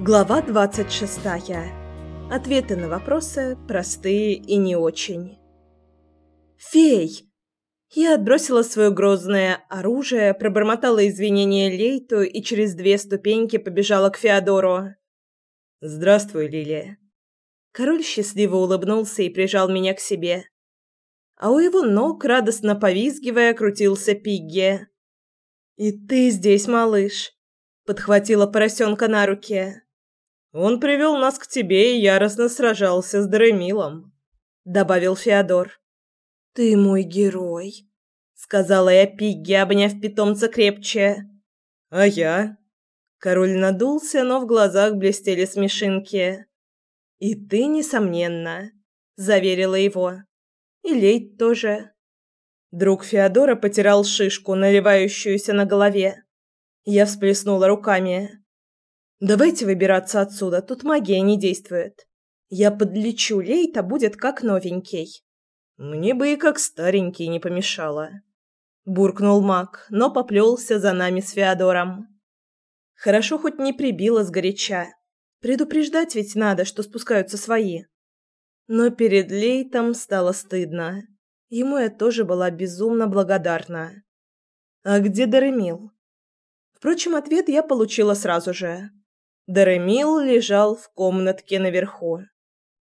Глава 26. Ответы на вопросы простые и не очень. Фей. Я отбросила свое грозное оружие, пробормотала извинения Лейту и через две ступеньки побежала к Феодору. Здравствуй, Лилия. Король счастливо улыбнулся и прижал меня к себе. А у его ног, радостно повизгивая, крутился Пигги. «И ты здесь, малыш!» — подхватила поросенка на руки. Он привел нас к тебе и яростно сражался с Дремилом», — добавил Феодор. «Ты мой герой», — сказала я Пигги, обняв питомца крепче. «А я?» Король надулся, но в глазах блестели смешинки. «И ты, несомненно», — заверила его. «И Лейт тоже». Друг Феодора потирал шишку, наливающуюся на голове. Я всплеснула руками. Давайте выбираться отсюда, тут магия не действует. Я подлечу Лейта, будет как новенький. Мне бы и как старенький не помешало. Буркнул маг, но поплелся за нами с Феодором. Хорошо хоть не прибило сгоряча. Предупреждать ведь надо, что спускаются свои. Но перед Лейтом стало стыдно. Ему я тоже была безумно благодарна. А где Даремил? Впрочем, ответ я получила сразу же. Даремил лежал в комнатке наверху.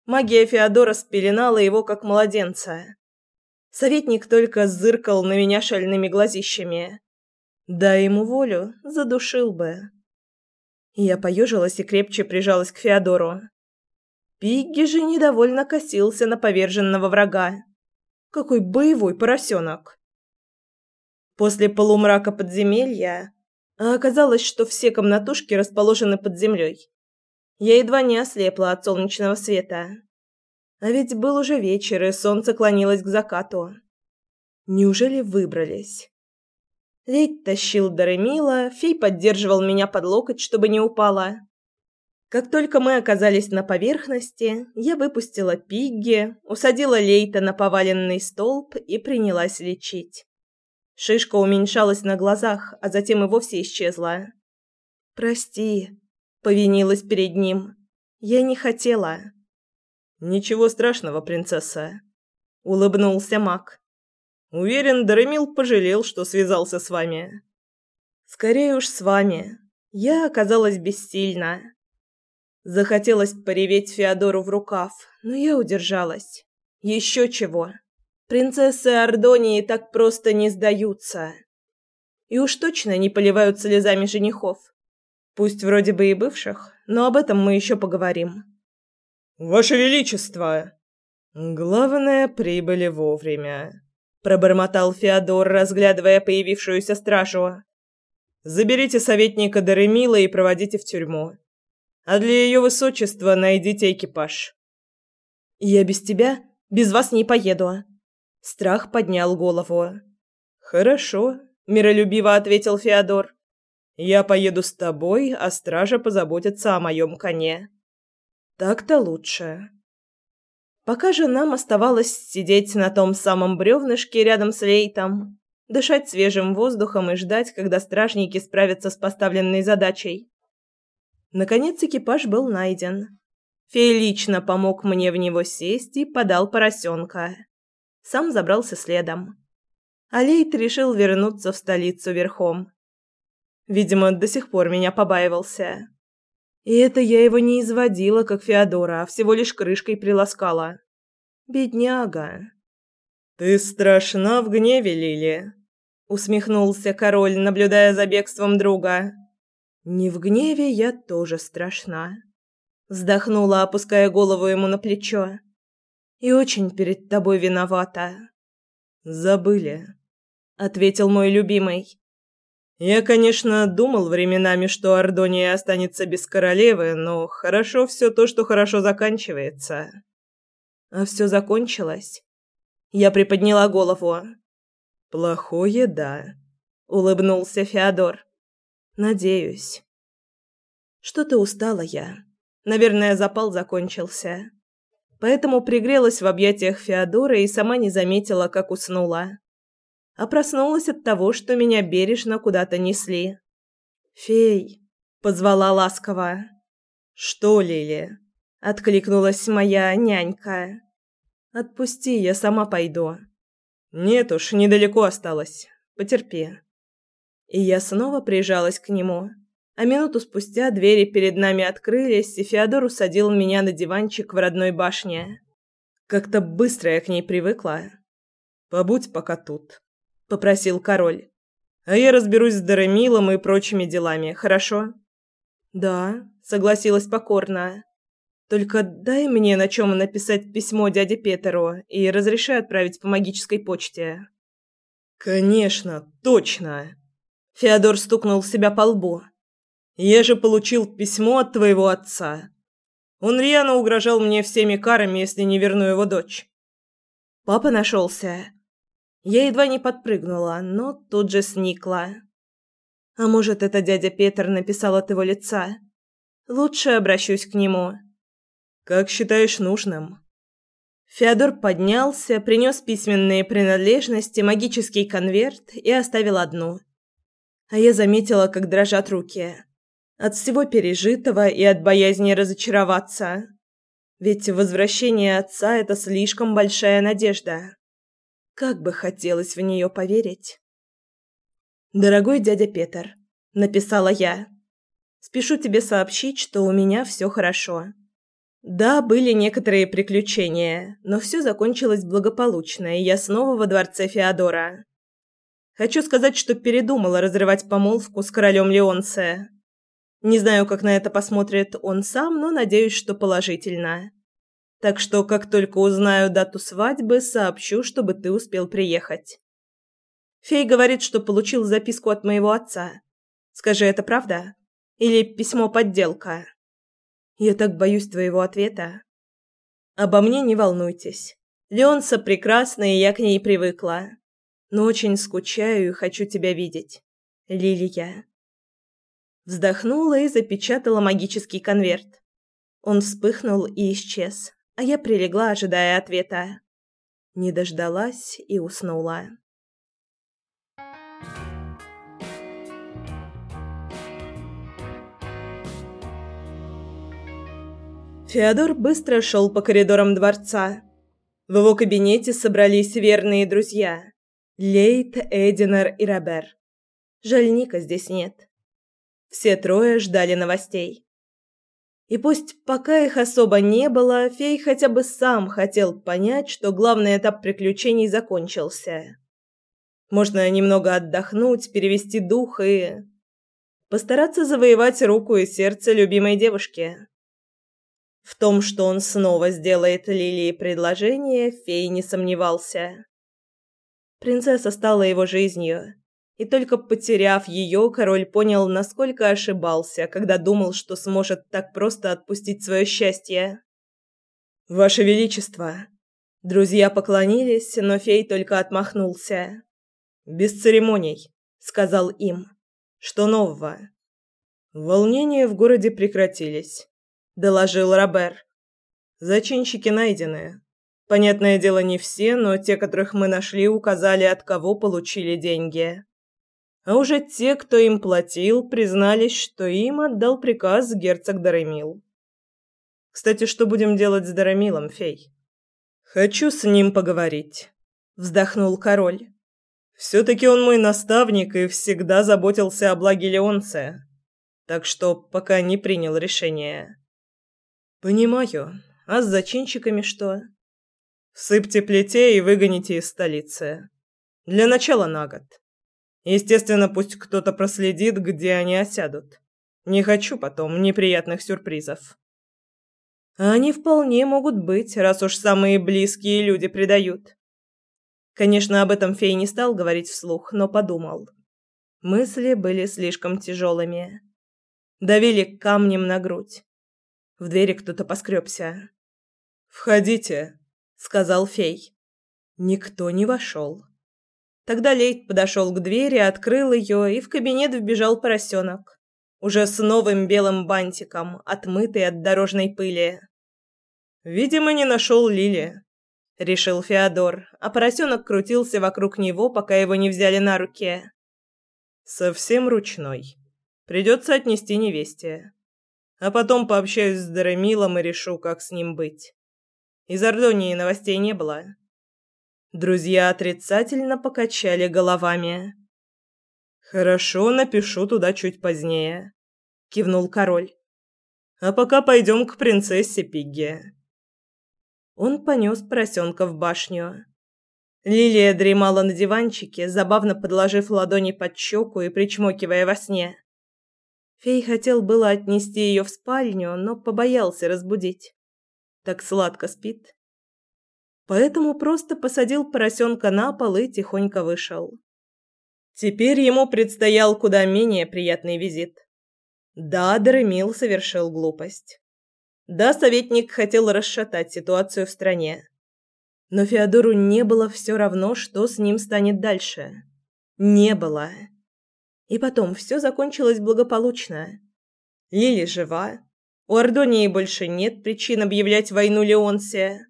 Магия Феодора спеленала его, как младенца. Советник только зыркал на меня шальными глазищами. Дай ему волю, задушил бы. Я поежилась и крепче прижалась к Феодору. Пигги же недовольно косился на поверженного врага. Какой боевой поросенок! После полумрака подземелья оказалось, что все комнатушки расположены под землей. Я едва не ослепла от солнечного света. А ведь был уже вечер, и солнце клонилось к закату. Неужели выбрались? Лейт тащил Даремила, фей поддерживал меня под локоть, чтобы не упала. Как только мы оказались на поверхности, я выпустила Пигги, усадила Лейта на поваленный столб и принялась лечить. Шишка уменьшалась на глазах, а затем и вовсе исчезла. «Прости», — повинилась перед ним. «Я не хотела». «Ничего страшного, принцесса», — улыбнулся маг. «Уверен, Даремил пожалел, что связался с вами». «Скорее уж с вами. Я оказалась бессильна». Захотелось пореветь Феодору в рукав, но я удержалась. Еще чего. Принцессы Ордонии так просто не сдаются. И уж точно не поливают слезами женихов. Пусть вроде бы и бывших, но об этом мы еще поговорим. «Ваше Величество!» «Главное, прибыли вовремя», — пробормотал Феодор, разглядывая появившуюся стражу. «Заберите советника Даремила и проводите в тюрьму. А для ее высочества найдите экипаж». «Я без тебя, без вас не поеду», Страх поднял голову. «Хорошо», — миролюбиво ответил Феодор. «Я поеду с тобой, а стража позаботится о моем коне». «Так-то лучше». Пока же нам оставалось сидеть на том самом бревнышке рядом с Лейтом, дышать свежим воздухом и ждать, когда стражники справятся с поставленной задачей. Наконец экипаж был найден. Фей лично помог мне в него сесть и подал поросенка сам забрался следом. Алейт решил вернуться в столицу верхом. Видимо, до сих пор меня побаивался. И это я его не изводила, как Феодора, а всего лишь крышкой приласкала. Бедняга. «Ты страшна в гневе, Лили», — усмехнулся король, наблюдая за бегством друга. «Не в гневе я тоже страшна», — вздохнула, опуская голову ему на плечо и очень перед тобой виновата. Забыли, ответил мой любимый. Я, конечно, думал временами, что Ордония останется без королевы, но хорошо все то, что хорошо заканчивается. А все закончилось. Я приподняла голову. Плохое, да, улыбнулся Феодор. Надеюсь. Что-то устала я. Наверное, запал закончился поэтому пригрелась в объятиях Феодора и сама не заметила, как уснула. А проснулась от того, что меня бережно куда-то несли. «Фей!» – позвала ласково. «Что, Лили?» – откликнулась моя нянька. «Отпусти, я сама пойду». «Нет уж, недалеко осталось. Потерпи». И я снова прижалась к нему. А минуту спустя двери перед нами открылись, и Феодор усадил меня на диванчик в родной башне. Как-то быстро я к ней привыкла. «Побудь пока тут», — попросил король. «А я разберусь с Даремилом и прочими делами, хорошо?» «Да», — согласилась покорно. «Только дай мне на чем написать письмо дяде Петеру и разрешай отправить по магической почте». «Конечно, точно!» Феодор стукнул себя по лбу. Я же получил письмо от твоего отца. Он рьяно угрожал мне всеми карами, если не верну его дочь. Папа нашелся. Я едва не подпрыгнула, но тут же сникла. А может, это дядя Петр написал от его лица? Лучше обращусь к нему. Как считаешь нужным? Феодор поднялся, принес письменные принадлежности, магический конверт и оставил одну. А я заметила, как дрожат руки. От всего пережитого и от боязни разочароваться. Ведь возвращение отца – это слишком большая надежда. Как бы хотелось в нее поверить. «Дорогой дядя Петр», – написала я, – «спешу тебе сообщить, что у меня все хорошо. Да, были некоторые приключения, но все закончилось благополучно, и я снова во дворце Феодора. Хочу сказать, что передумала разрывать помолвку с королем Леонце. Не знаю, как на это посмотрит он сам, но надеюсь, что положительно. Так что, как только узнаю дату свадьбы, сообщу, чтобы ты успел приехать. Фей говорит, что получил записку от моего отца. Скажи, это правда? Или письмо-подделка? Я так боюсь твоего ответа. Обо мне не волнуйтесь. Леонса прекрасна, и я к ней привыкла. Но очень скучаю и хочу тебя видеть. Лилия. Вздохнула и запечатала магический конверт. Он вспыхнул и исчез, а я прилегла, ожидая ответа. Не дождалась и уснула. Феодор быстро шел по коридорам дворца. В его кабинете собрались верные друзья. Лейт, Эдинар и Робер. Жаль, Ника здесь нет. Все трое ждали новостей. И пусть пока их особо не было, Фей хотя бы сам хотел понять, что главный этап приключений закончился. Можно немного отдохнуть, перевести дух и постараться завоевать руку и сердце любимой девушки. В том, что он снова сделает Лилии предложение, Фей не сомневался. Принцесса стала его жизнью, и только потеряв ее, король понял, насколько ошибался, когда думал, что сможет так просто отпустить свое счастье. «Ваше Величество!» Друзья поклонились, но фей только отмахнулся. «Без церемоний», — сказал им. «Что нового?» «Волнения в городе прекратились», — доложил Робер. «Зачинщики найдены. Понятное дело, не все, но те, которых мы нашли, указали, от кого получили деньги. А уже те, кто им платил, признались, что им отдал приказ герцог Даремил. Кстати, что будем делать с Даремилом, фей? Хочу с ним поговорить, вздохнул король. Все-таки он мой наставник и всегда заботился о благе Леонце. Так что пока не принял решение. Понимаю. А с зачинщиками что? Сыпьте плетей и выгоните из столицы. Для начала на год. Естественно, пусть кто-то проследит, где они осядут. Не хочу потом неприятных сюрпризов. Они вполне могут быть, раз уж самые близкие люди предают. Конечно, об этом Фей не стал говорить вслух, но подумал. Мысли были слишком тяжелыми. Давили камнем на грудь. В двери кто-то поскребся. «Входите», — сказал Фей. Никто не вошел. Тогда Лейт подошел к двери, открыл ее, и в кабинет вбежал поросенок. Уже с новым белым бантиком, отмытый от дорожной пыли. «Видимо, не нашел Лили», — решил Феодор, а поросенок крутился вокруг него, пока его не взяли на руки. «Совсем ручной», Придется отнести невесте. А потом пообщаюсь с Даремилом и решу, как с ним быть. Из Ордонии новостей не было. Друзья отрицательно покачали головами. «Хорошо, напишу туда чуть позднее», — кивнул король. «А пока пойдем к принцессе Пигги». Он понес поросенка в башню. Лилия дремала на диванчике, забавно подложив ладони под щеку и причмокивая во сне. Фей хотел было отнести ее в спальню, но побоялся разбудить. Так сладко спит. Поэтому просто посадил поросенка на пол и тихонько вышел. Теперь ему предстоял куда менее приятный визит. Да, Даремил совершил глупость. Да, советник хотел расшатать ситуацию в стране. Но Феодору не было все равно, что с ним станет дальше. Не было. И потом все закончилось благополучно. Лили жива. У Ордонии больше нет причин объявлять войну Леонсе.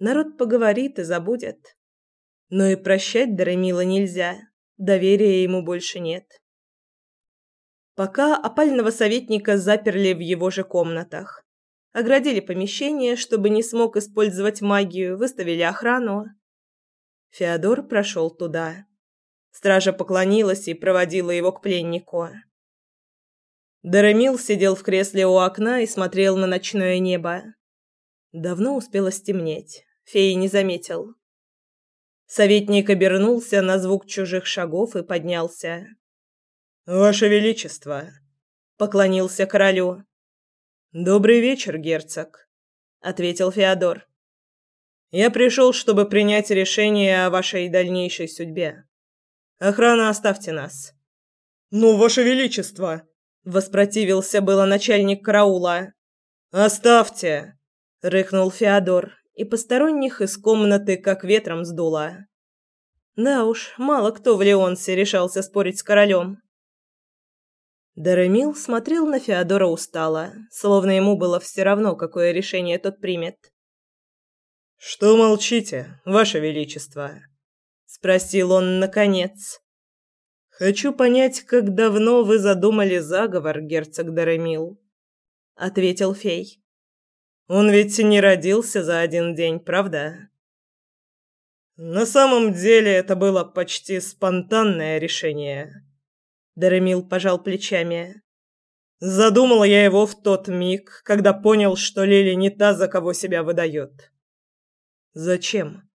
Народ поговорит и забудет. Но и прощать Даремила нельзя. Доверия ему больше нет. Пока опального советника заперли в его же комнатах. Оградили помещение, чтобы не смог использовать магию, выставили охрану. Феодор прошел туда. Стража поклонилась и проводила его к пленнику. Дарамил сидел в кресле у окна и смотрел на ночное небо. Давно успело стемнеть. Феи не заметил. Советник обернулся на звук чужих шагов и поднялся. «Ваше Величество!» — поклонился королю. «Добрый вечер, герцог», — ответил Феодор. «Я пришел, чтобы принять решение о вашей дальнейшей судьбе. Охрана, оставьте нас. Ну, ваше величество, воспротивился было начальник караула. Оставьте, рыкнул Феодор, и посторонних из комнаты как ветром сдуло. Да уж, мало кто в Леонсе решался спорить с королем. Даремил смотрел на Феодора устало, словно ему было все равно, какое решение тот примет. «Что молчите, ваше величество?» спросил он наконец. Хочу понять, как давно вы задумали заговор, герцог Даремил, ответил фей. Он ведь не родился за один день, правда? На самом деле это было почти спонтанное решение. Даремил пожал плечами. Задумал я его в тот миг, когда понял, что Лили не та, за кого себя выдает. Зачем?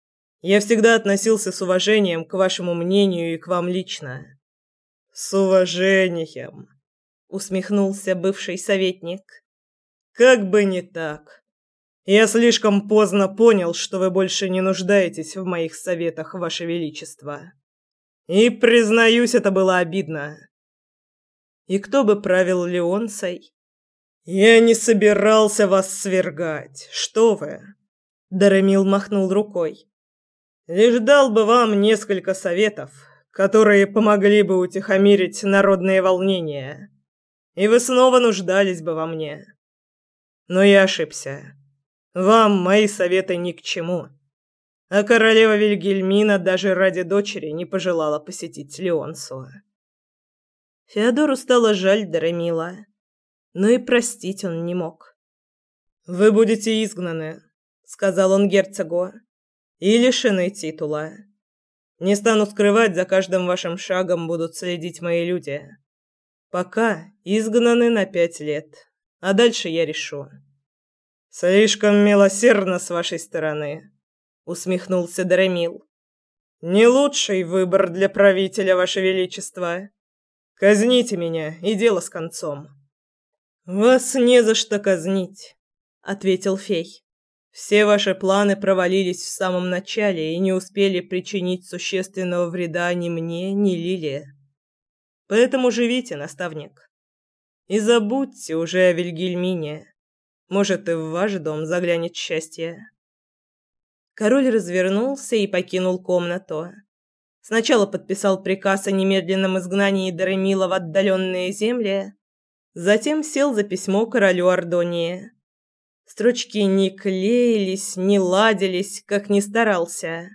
Я всегда относился с уважением к вашему мнению и к вам лично. С уважением, усмехнулся бывший советник. Как бы не так. Я слишком поздно понял, что вы больше не нуждаетесь в моих советах, ваше величество. И признаюсь, это было обидно. И кто бы правил Леонсой? Я не собирался вас свергать. Что вы? Даремил махнул рукой. Лишь дал бы вам несколько советов, которые помогли бы утихомирить народные волнения, и вы снова нуждались бы во мне. Но я ошибся. Вам мои советы ни к чему. А королева Вильгельмина даже ради дочери не пожелала посетить Леонсу. Феодору стало жаль Даремила, но и простить он не мог. «Вы будете изгнаны», — сказал он герцогу и лишены титула. Не стану скрывать, за каждым вашим шагом будут следить мои люди. Пока изгнаны на пять лет, а дальше я решу. Слишком милосердно с вашей стороны, усмехнулся Дарамил. Не лучший выбор для правителя, ваше величество. Казните меня, и дело с концом. Вас не за что казнить, ответил фей. Все ваши планы провалились в самом начале и не успели причинить существенного вреда ни мне, ни Лиле. Поэтому живите, наставник. И забудьте уже о Вильгельмине. Может, и в ваш дом заглянет счастье. Король развернулся и покинул комнату. Сначала подписал приказ о немедленном изгнании Даремила в отдаленные земли, затем сел за письмо королю Ордонии. Строчки не клеились, не ладились, как ни старался.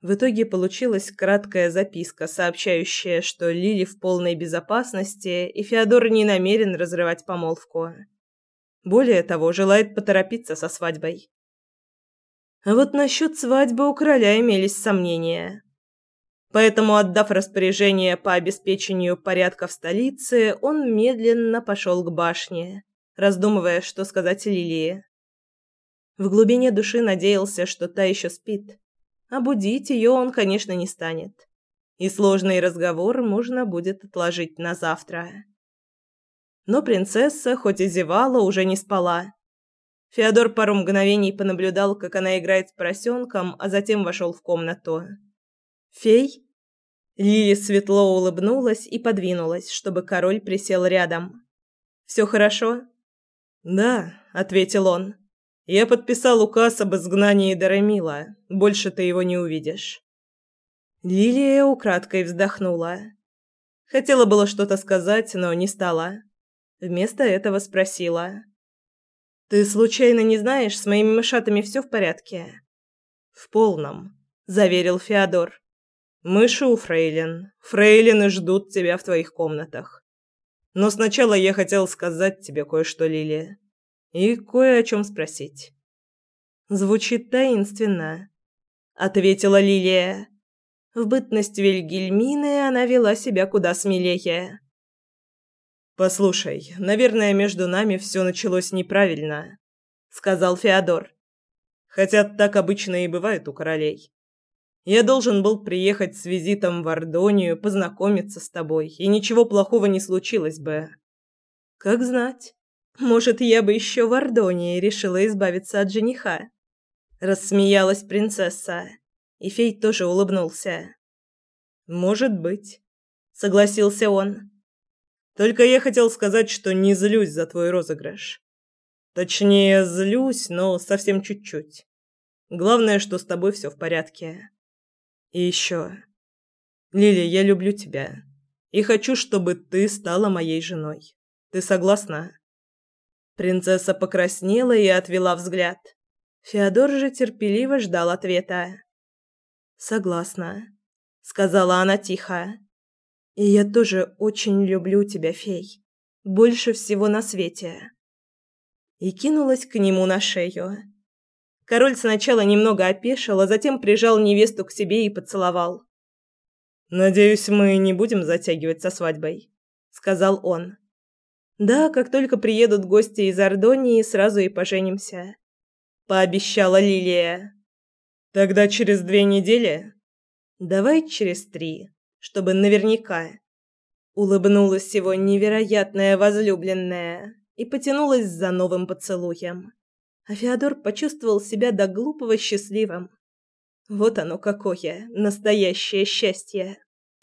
В итоге получилась краткая записка, сообщающая, что Лили в полной безопасности, и Феодор не намерен разрывать помолвку. Более того, желает поторопиться со свадьбой. А вот насчет свадьбы у короля имелись сомнения. Поэтому, отдав распоряжение по обеспечению порядка в столице, он медленно пошел к башне, раздумывая, что сказать Лилии. В глубине души надеялся, что та еще спит а будить ее он, конечно, не станет. И сложный разговор можно будет отложить на завтра. Но принцесса, хоть и зевала, уже не спала. Феодор пару мгновений понаблюдал, как она играет с поросенком, а затем вошел в комнату. «Фей?» Лили светло улыбнулась и подвинулась, чтобы король присел рядом. «Все хорошо?» «Да», — ответил он. Я подписал указ об изгнании Дарамила. Больше ты его не увидишь. Лилия украдкой вздохнула. Хотела было что-то сказать, но не стала. Вместо этого спросила: "Ты случайно не знаешь, с моими мышатами все в порядке?" "В полном", заверил Феодор. "Мыши у фрейлин. Фрейлины ждут тебя в твоих комнатах. Но сначала я хотел сказать тебе кое-что, Лилия и кое о чем спросить. Звучит таинственно, ответила Лилия. В бытность Вильгельмины она вела себя куда смелее. Послушай, наверное, между нами все началось неправильно, сказал Феодор. Хотя так обычно и бывает у королей. Я должен был приехать с визитом в Ордонию, познакомиться с тобой, и ничего плохого не случилось бы. Как знать. Может, я бы еще в Ордонии решила избавиться от жениха. Рассмеялась принцесса, и фей тоже улыбнулся. Может быть, согласился он. Только я хотел сказать, что не злюсь за твой розыгрыш. Точнее, злюсь, но совсем чуть-чуть. Главное, что с тобой все в порядке. И еще. Лили, я люблю тебя. И хочу, чтобы ты стала моей женой. Ты согласна? Принцесса покраснела и отвела взгляд. Феодор же терпеливо ждал ответа. «Согласна», — сказала она тихо. «И я тоже очень люблю тебя, фей. Больше всего на свете». И кинулась к нему на шею. Король сначала немного опешил, а затем прижал невесту к себе и поцеловал. «Надеюсь, мы не будем затягивать со свадьбой», — сказал он. Да, как только приедут гости из Ордонии, сразу и поженимся, пообещала Лилия. Тогда через две недели? Давай через три, чтобы наверняка. Улыбнулась его невероятная возлюбленная и потянулась за новым поцелуем. А Феодор почувствовал себя до глупого счастливым. Вот оно какое, настоящее счастье.